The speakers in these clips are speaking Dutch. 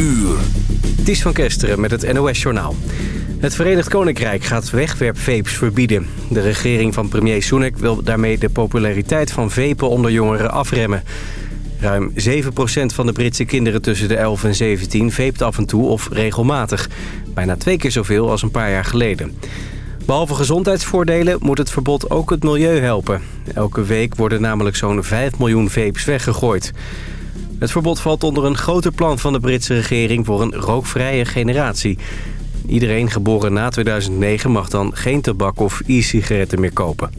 uur. Van Kesteren met het NOS-journaal. Het Verenigd Koninkrijk gaat wegwerpvapes verbieden. De regering van premier Sunak wil daarmee de populariteit van vapen onder jongeren afremmen. Ruim 7% van de Britse kinderen tussen de 11 en 17 veept af en toe of regelmatig. Bijna twee keer zoveel als een paar jaar geleden. Behalve gezondheidsvoordelen moet het verbod ook het milieu helpen. Elke week worden namelijk zo'n 5 miljoen vapes weggegooid. Het verbod valt onder een groter plan van de Britse regering voor een rookvrije generatie. Iedereen geboren na 2009 mag dan geen tabak of e-sigaretten meer kopen.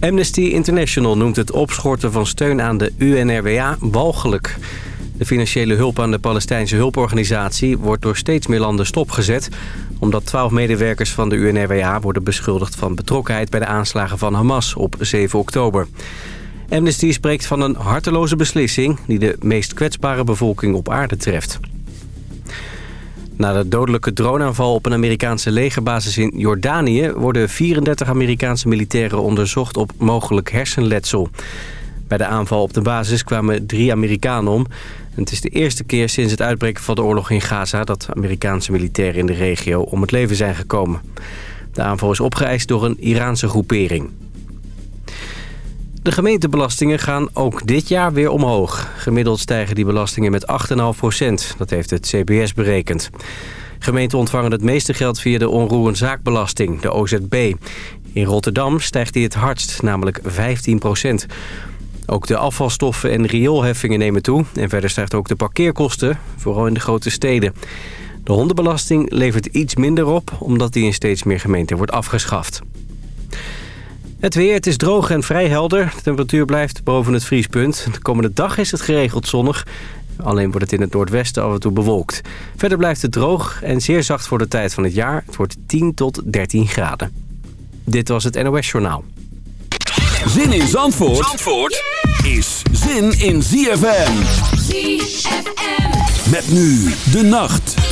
Amnesty International noemt het opschorten van steun aan de UNRWA walgelijk. De financiële hulp aan de Palestijnse hulporganisatie wordt door steeds meer landen stopgezet... omdat twaalf medewerkers van de UNRWA worden beschuldigd van betrokkenheid bij de aanslagen van Hamas op 7 oktober. Amnesty spreekt van een harteloze beslissing die de meest kwetsbare bevolking op aarde treft. Na de dodelijke droneaanval op een Amerikaanse legerbasis in Jordanië... worden 34 Amerikaanse militairen onderzocht op mogelijk hersenletsel. Bij de aanval op de basis kwamen drie Amerikanen om. het is de eerste keer sinds het uitbreken van de oorlog in Gaza... dat Amerikaanse militairen in de regio om het leven zijn gekomen. De aanval is opgeëist door een Iraanse groepering. De gemeentebelastingen gaan ook dit jaar weer omhoog. Gemiddeld stijgen die belastingen met 8,5 procent. Dat heeft het CBS berekend. Gemeenten ontvangen het meeste geld via de onroerend zaakbelasting, de OZB. In Rotterdam stijgt die het hardst, namelijk 15 procent. Ook de afvalstoffen en rioolheffingen nemen toe. En verder stijgt ook de parkeerkosten, vooral in de grote steden. De hondenbelasting levert iets minder op, omdat die in steeds meer gemeenten wordt afgeschaft. Het weer, het is droog en vrij helder. De temperatuur blijft boven het vriespunt. De komende dag is het geregeld zonnig. Alleen wordt het in het noordwesten af en toe bewolkt. Verder blijft het droog en zeer zacht voor de tijd van het jaar. Het wordt 10 tot 13 graden. Dit was het NOS Journaal. Zin in Zandvoort, Zandvoort is zin in ZFM. ZFM. Met nu de nacht.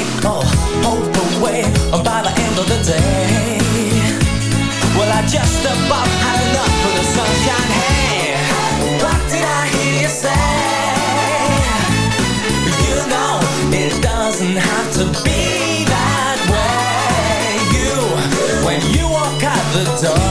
hope away by the end of the day. Well, I just about had enough of the sunshine. Hey, what did I hear you say? You know it doesn't have to be that way. You, when you walk out the door,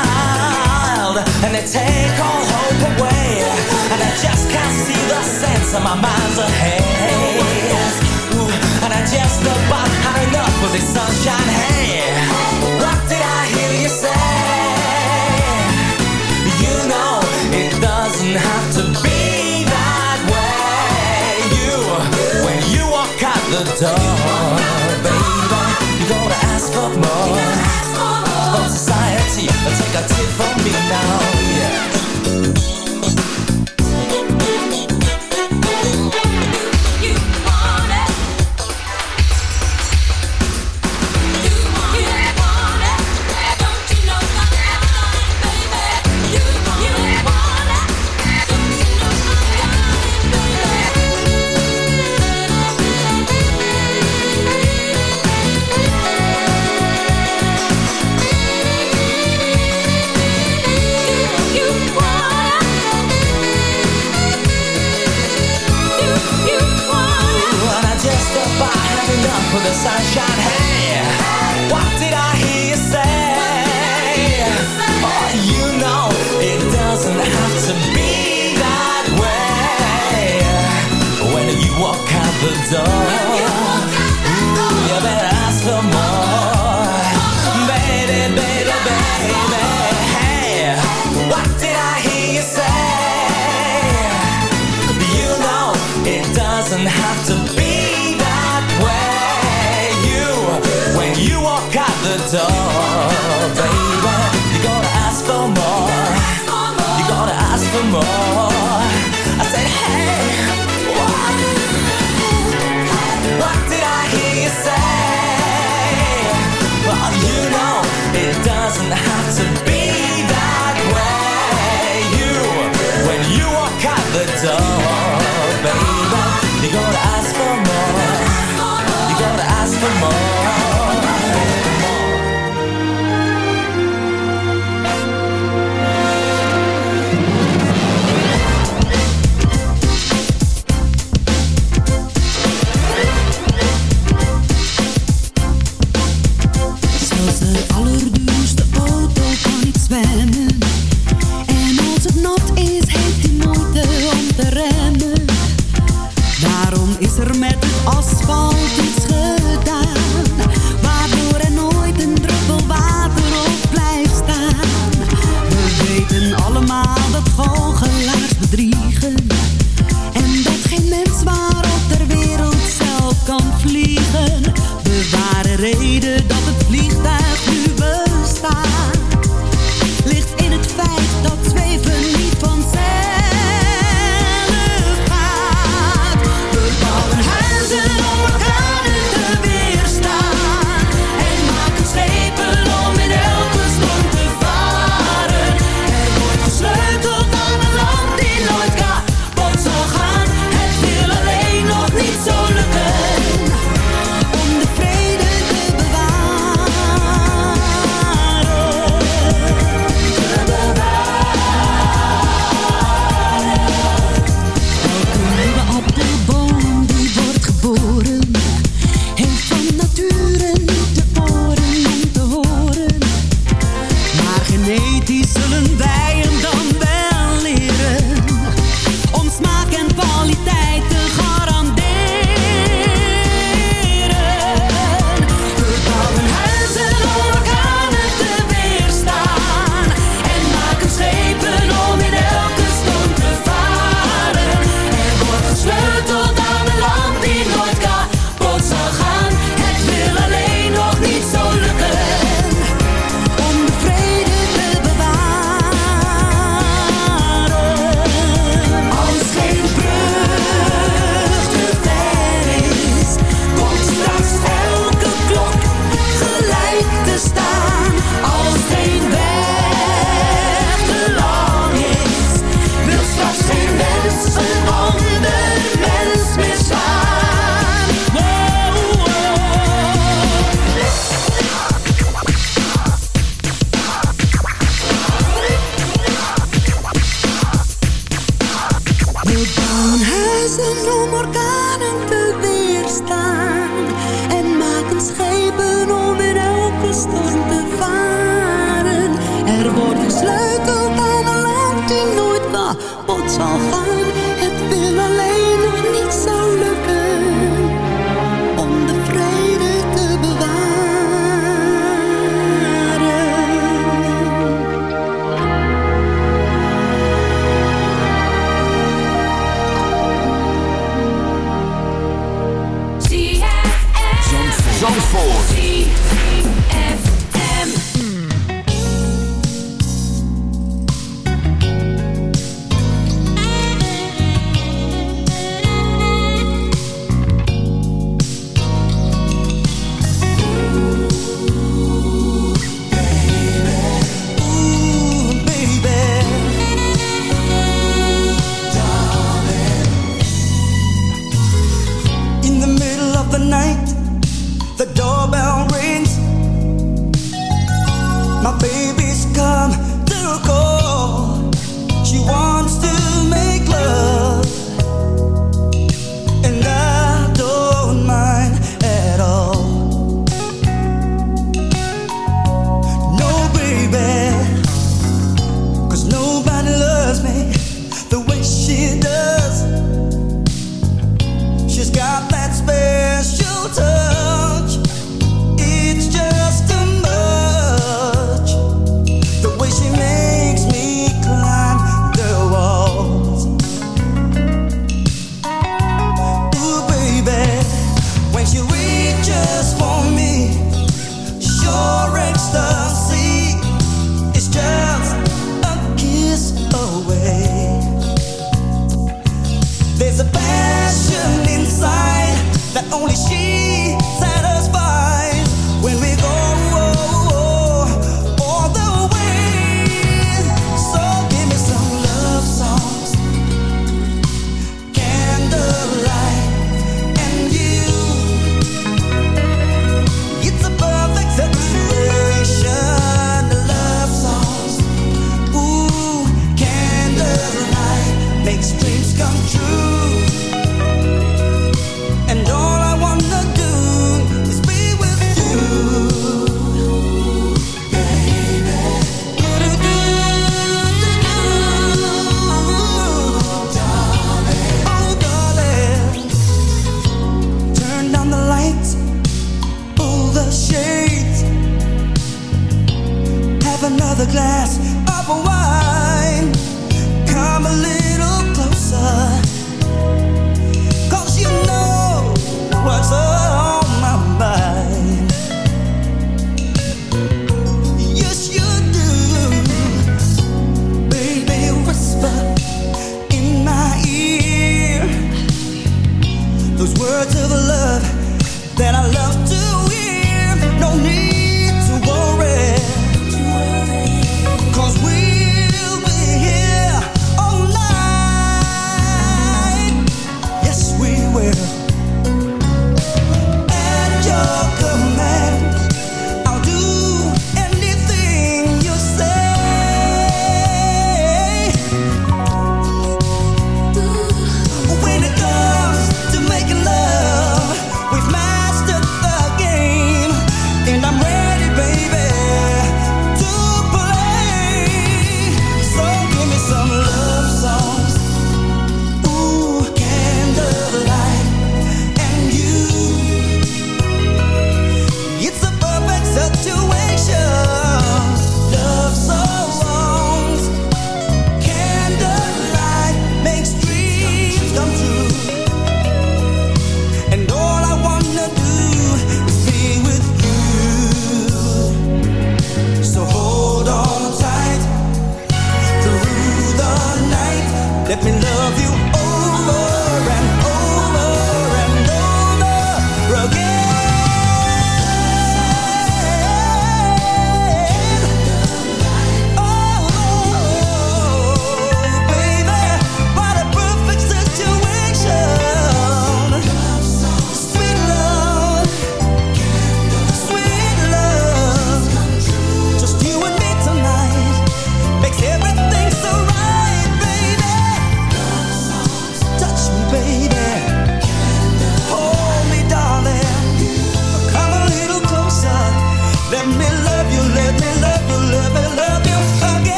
that way Just count the pain You've only got yourselves to blame For playing the game There's no hope for the hungry child no Whose joke is wild And they take all hope away. And I just can't see the sense of my mind's ahead. Ooh, And I just about had enough of this sunshine Hey, what did I hear you say? You know it doesn't have to be that way. You, when you walk out the door Baby, you gotta ask for more. From society, take a tip from me down. have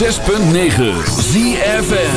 106.9 ZFN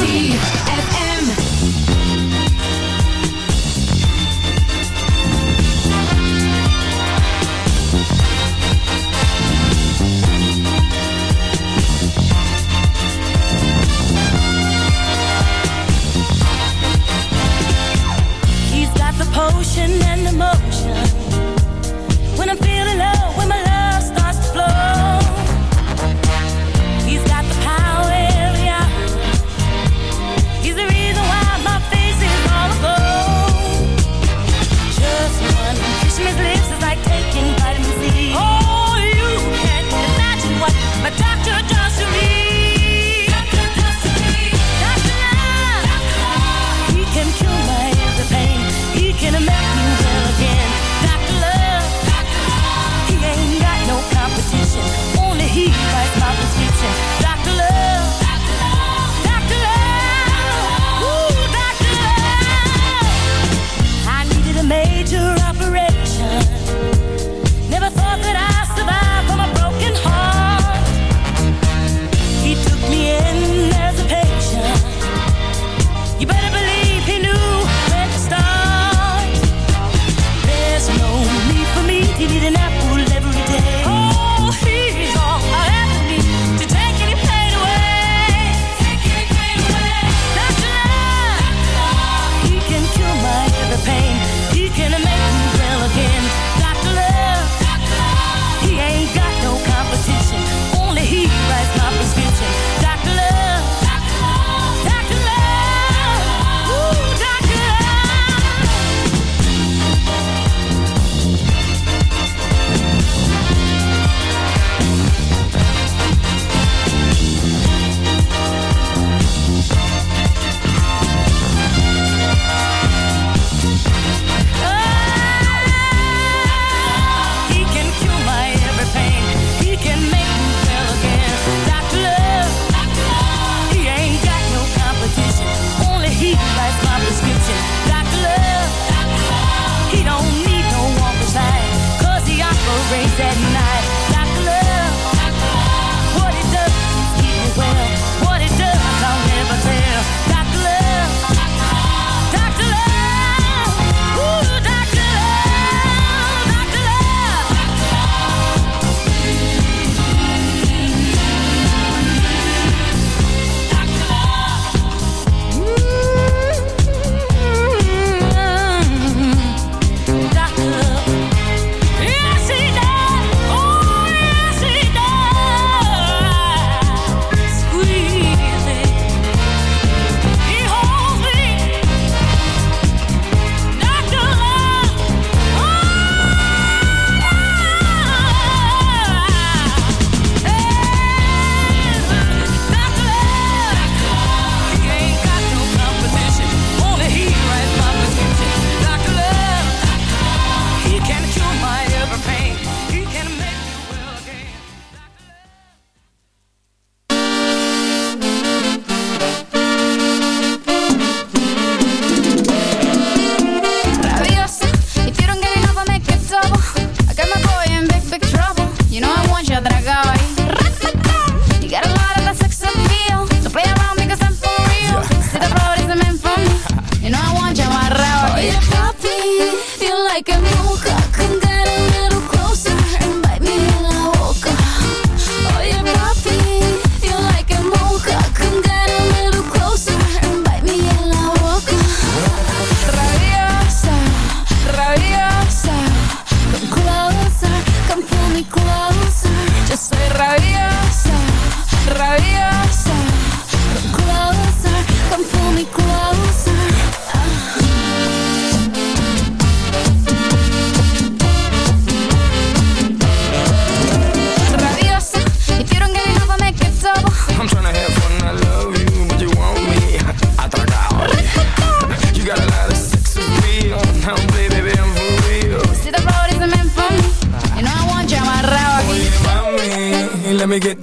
me get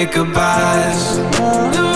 say goodbyes.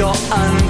you're under